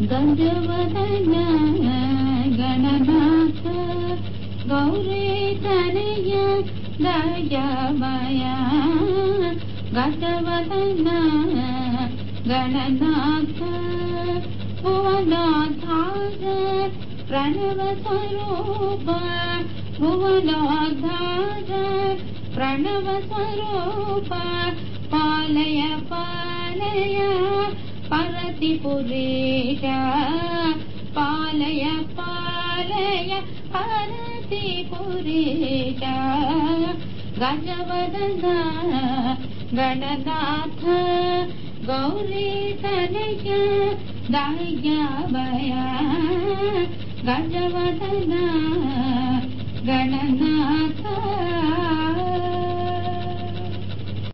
गजवदन गणनाथ गौरी तनय दयमया गजवदन गणनाथ भुवनाधार प्रणवस्वरूप भुवनाधार प्रणवस्वरूप पालय पालय परतिपुरेश पालय पालय परतिपुरेश गजवदन गणनाथ गौरी तनय दयमया गजवदन